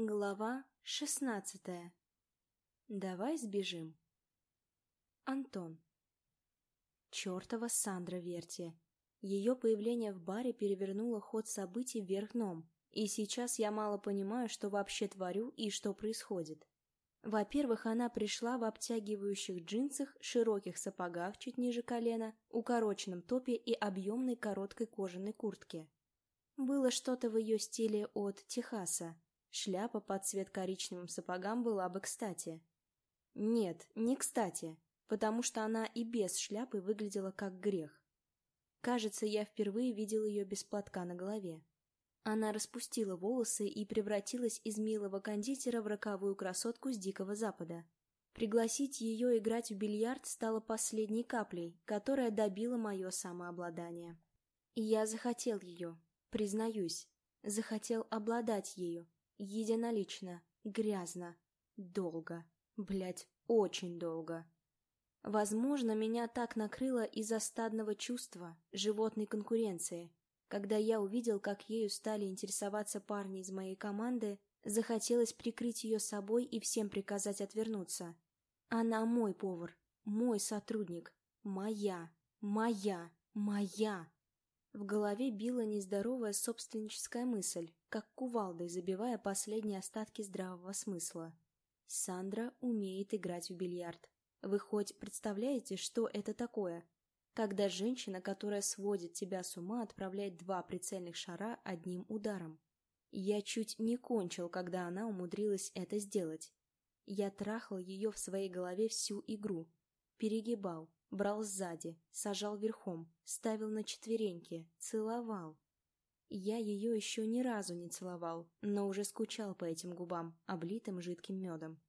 Глава шестнадцатая. Давай сбежим. Антон. Чёртова Сандра Верти. Ее появление в баре перевернуло ход событий вверх дном, и сейчас я мало понимаю, что вообще творю и что происходит. Во-первых, она пришла в обтягивающих джинсах, широких сапогах чуть ниже колена, укороченном топе и объемной короткой кожаной куртке. Было что-то в ее стиле от Техаса, Шляпа под цвет коричневым сапогам была бы кстати. Нет, не кстати, потому что она и без шляпы выглядела как грех. Кажется, я впервые видел ее без платка на голове. Она распустила волосы и превратилась из милого кондитера в роковую красотку с Дикого Запада. Пригласить ее играть в бильярд стало последней каплей, которая добила мое самообладание. Я захотел ее, признаюсь, захотел обладать ею, Единолично, грязно, долго, блять, очень долго. Возможно, меня так накрыло из-за стадного чувства, животной конкуренции. Когда я увидел, как ею стали интересоваться парни из моей команды, захотелось прикрыть ее собой и всем приказать отвернуться. Она мой повар, мой сотрудник, моя, моя, моя. В голове била нездоровая собственническая мысль, как кувалдой забивая последние остатки здравого смысла. Сандра умеет играть в бильярд. Вы хоть представляете, что это такое? Когда женщина, которая сводит тебя с ума, отправляет два прицельных шара одним ударом. Я чуть не кончил, когда она умудрилась это сделать. Я трахал ее в своей голове всю игру. Перегибал, брал сзади, сажал верхом, ставил на четвереньки, целовал. Я ее еще ни разу не целовал, но уже скучал по этим губам, облитым жидким медом.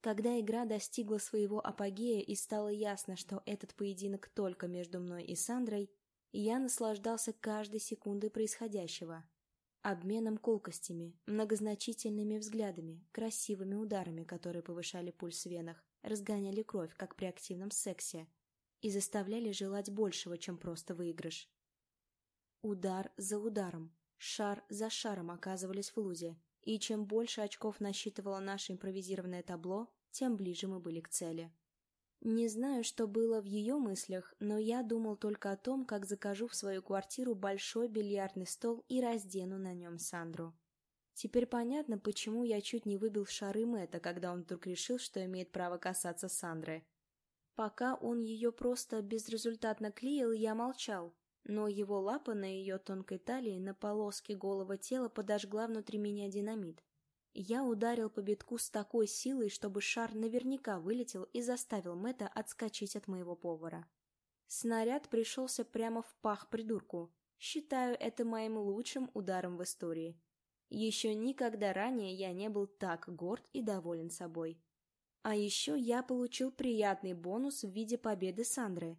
Когда игра достигла своего апогея и стало ясно, что этот поединок только между мной и Сандрой, я наслаждался каждой секундой происходящего. Обменом колкостями, многозначительными взглядами, красивыми ударами, которые повышали пульс в венах, разгоняли кровь, как при активном сексе, и заставляли желать большего, чем просто выигрыш. Удар за ударом, шар за шаром оказывались в лузе, и чем больше очков насчитывало наше импровизированное табло, тем ближе мы были к цели. Не знаю, что было в ее мыслях, но я думал только о том, как закажу в свою квартиру большой бильярдный стол и раздену на нем Сандру. Теперь понятно, почему я чуть не выбил шары Мэтта, когда он вдруг решил, что имеет право касаться Сандры. Пока он ее просто безрезультатно клеил, я молчал, но его лапа на ее тонкой талии на полоске голого тела подожгла внутри меня динамит. Я ударил по битку с такой силой, чтобы шар наверняка вылетел и заставил Мэтта отскочить от моего повара. Снаряд пришелся прямо в пах придурку. Считаю это моим лучшим ударом в истории. Еще никогда ранее я не был так горд и доволен собой. А еще я получил приятный бонус в виде победы Сандры.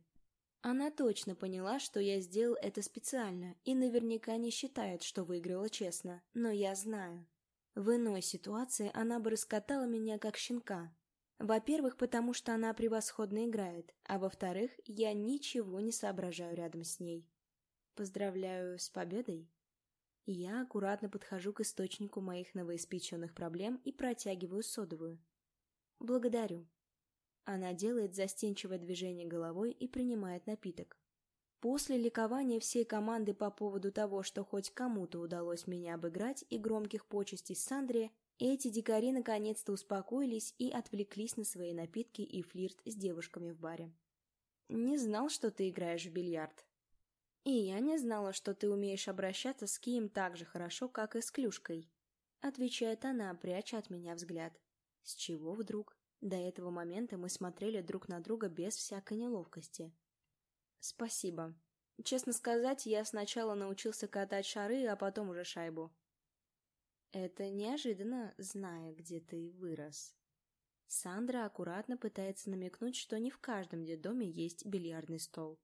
Она точно поняла, что я сделал это специально, и наверняка не считает, что выиграла честно, но я знаю. В иной ситуации она бы раскатала меня как щенка. Во-первых, потому что она превосходно играет, а во-вторых, я ничего не соображаю рядом с ней. Поздравляю с победой. Я аккуратно подхожу к источнику моих новоиспеченных проблем и протягиваю содовую. Благодарю. Она делает застенчивое движение головой и принимает напиток. После ликования всей команды по поводу того, что хоть кому-то удалось меня обыграть и громких почестей Сандре, эти дикари наконец-то успокоились и отвлеклись на свои напитки и флирт с девушками в баре. «Не знал, что ты играешь в бильярд». «И я не знала, что ты умеешь обращаться с Кием так же хорошо, как и с Клюшкой», — отвечает она, пряча от меня взгляд. «С чего вдруг?» До этого момента мы смотрели друг на друга без всякой неловкости. «Спасибо. Честно сказать, я сначала научился катать шары, а потом уже шайбу». «Это неожиданно, зная, где ты вырос». Сандра аккуратно пытается намекнуть, что не в каждом детдоме есть бильярдный стол.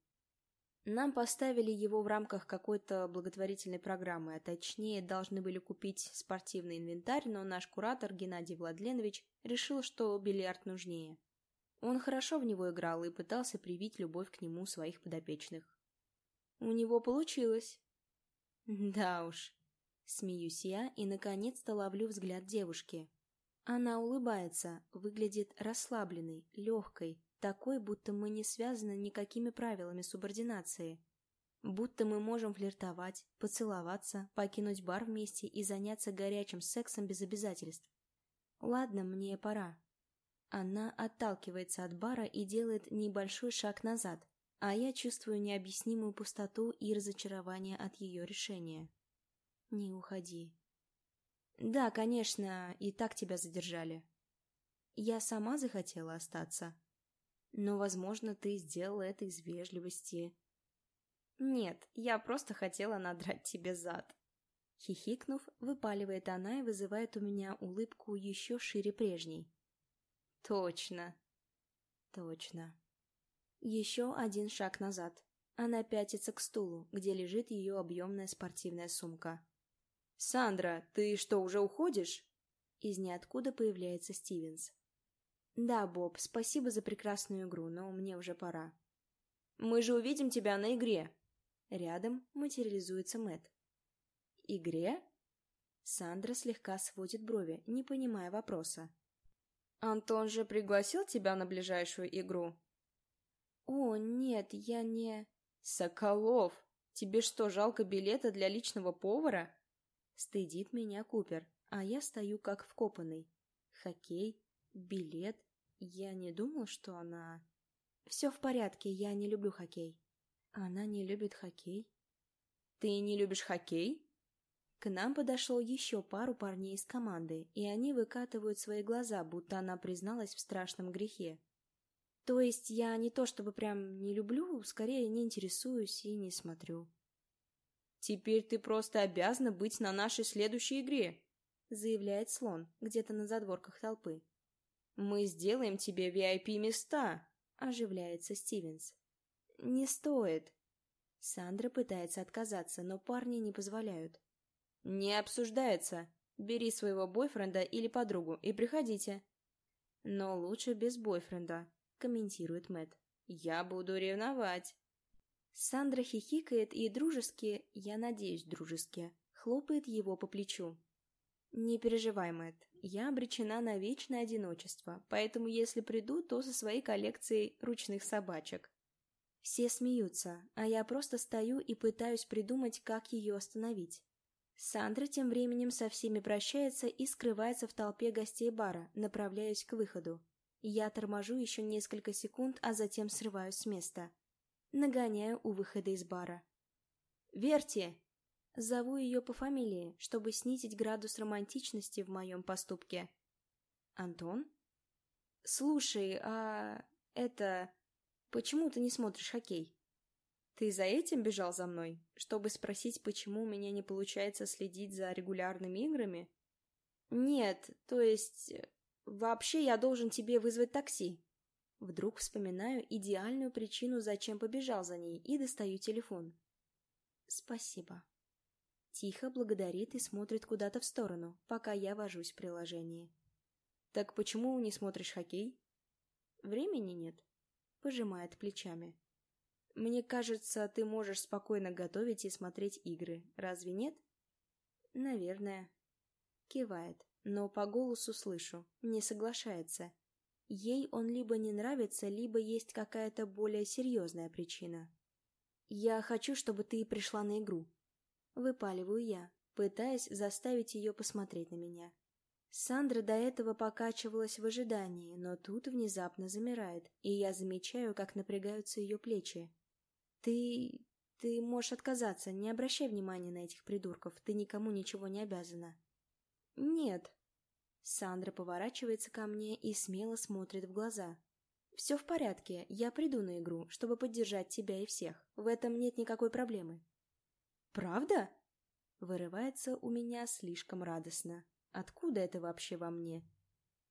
Нам поставили его в рамках какой-то благотворительной программы, а точнее должны были купить спортивный инвентарь, но наш куратор Геннадий Владленович решил, что бильярд нужнее. Он хорошо в него играл и пытался привить любовь к нему своих подопечных. У него получилось. Да уж. Смеюсь я и, наконец-то, ловлю взгляд девушки. Она улыбается, выглядит расслабленной, легкой, такой, будто мы не связаны никакими правилами субординации. Будто мы можем флиртовать, поцеловаться, покинуть бар вместе и заняться горячим сексом без обязательств. Ладно, мне пора. Она отталкивается от бара и делает небольшой шаг назад, а я чувствую необъяснимую пустоту и разочарование от ее решения. Не уходи. Да, конечно, и так тебя задержали. Я сама захотела остаться. Но, возможно, ты сделала это из вежливости. Нет, я просто хотела надрать тебе зад. Хихикнув, выпаливает она и вызывает у меня улыбку еще шире прежней. Точно. Точно. Еще один шаг назад. Она пятится к стулу, где лежит ее объемная спортивная сумка. «Сандра, ты что, уже уходишь?» Из ниоткуда появляется Стивенс. «Да, Боб, спасибо за прекрасную игру, но мне уже пора». «Мы же увидим тебя на игре!» Рядом материализуется Мэт. «Игре?» Сандра слегка сводит брови, не понимая вопроса. «Антон же пригласил тебя на ближайшую игру?» «О, нет, я не...» «Соколов! Тебе что, жалко билета для личного повара?» Стыдит меня Купер, а я стою как вкопанный. Хоккей, билет. Я не думал, что она... Все в порядке, я не люблю хоккей. Она не любит хоккей? Ты не любишь хоккей? К нам подошел еще пару парней из команды, и они выкатывают свои глаза, будто она призналась в страшном грехе. То есть я не то чтобы прям не люблю, скорее не интересуюсь и не смотрю. «Теперь ты просто обязана быть на нашей следующей игре», — заявляет слон где-то на задворках толпы. «Мы сделаем тебе VIP-места», — оживляется Стивенс. «Не стоит». Сандра пытается отказаться, но парни не позволяют. «Не обсуждается. Бери своего бойфренда или подругу и приходите». «Но лучше без бойфренда», — комментирует Мэт. «Я буду ревновать». Сандра хихикает и дружески, я надеюсь, дружески, хлопает его по плечу. «Не переживай, Мэтт, я обречена на вечное одиночество, поэтому если приду, то со своей коллекцией ручных собачек». Все смеются, а я просто стою и пытаюсь придумать, как ее остановить. Сандра тем временем со всеми прощается и скрывается в толпе гостей бара, направляясь к выходу. Я торможу еще несколько секунд, а затем срываюсь с места нагоняю у выхода из бара. «Верьте!» Зову ее по фамилии, чтобы снизить градус романтичности в моем поступке. «Антон?» «Слушай, а... это... Почему ты не смотришь хоккей?» «Ты за этим бежал за мной? Чтобы спросить, почему у меня не получается следить за регулярными играми?» «Нет, то есть... Вообще я должен тебе вызвать такси». Вдруг вспоминаю идеальную причину, зачем побежал за ней, и достаю телефон. «Спасибо». Тихо благодарит и смотрит куда-то в сторону, пока я вожусь в приложении. «Так почему не смотришь хоккей?» «Времени нет», — пожимает плечами. «Мне кажется, ты можешь спокойно готовить и смотреть игры, разве нет?» «Наверное». Кивает, но по голосу слышу, не соглашается, Ей он либо не нравится, либо есть какая-то более серьезная причина. «Я хочу, чтобы ты пришла на игру». Выпаливаю я, пытаясь заставить ее посмотреть на меня. Сандра до этого покачивалась в ожидании, но тут внезапно замирает, и я замечаю, как напрягаются ее плечи. «Ты... ты можешь отказаться, не обращай внимания на этих придурков, ты никому ничего не обязана». «Нет», Сандра поворачивается ко мне и смело смотрит в глаза. «Все в порядке, я приду на игру, чтобы поддержать тебя и всех. В этом нет никакой проблемы». «Правда?» Вырывается у меня слишком радостно. Откуда это вообще во мне?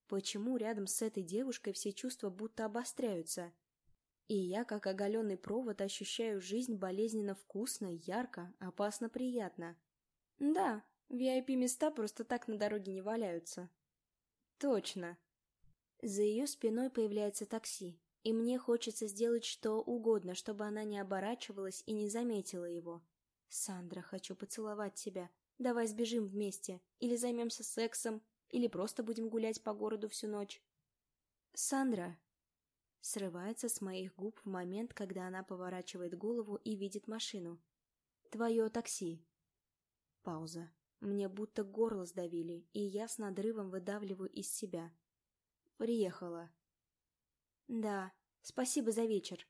Почему рядом с этой девушкой все чувства будто обостряются? И я, как оголенный провод, ощущаю жизнь болезненно вкусно, ярко, опасно приятно. Да, VIP-места просто так на дороге не валяются. Точно. За ее спиной появляется такси, и мне хочется сделать что угодно, чтобы она не оборачивалась и не заметила его. «Сандра, хочу поцеловать тебя. Давай сбежим вместе, или займемся сексом, или просто будем гулять по городу всю ночь. Сандра. Срывается с моих губ в момент, когда она поворачивает голову и видит машину. Твое такси. Пауза. Мне будто горло сдавили, и я с надрывом выдавливаю из себя. Приехала. Да, спасибо за вечер.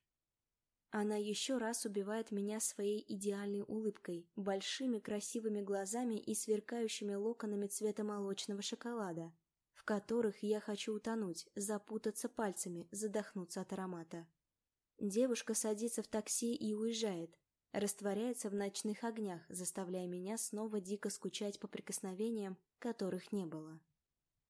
Она еще раз убивает меня своей идеальной улыбкой, большими красивыми глазами и сверкающими локонами цвета молочного шоколада, в которых я хочу утонуть, запутаться пальцами, задохнуться от аромата. Девушка садится в такси и уезжает, растворяется в ночных огнях, заставляя меня снова дико скучать по прикосновениям, которых не было.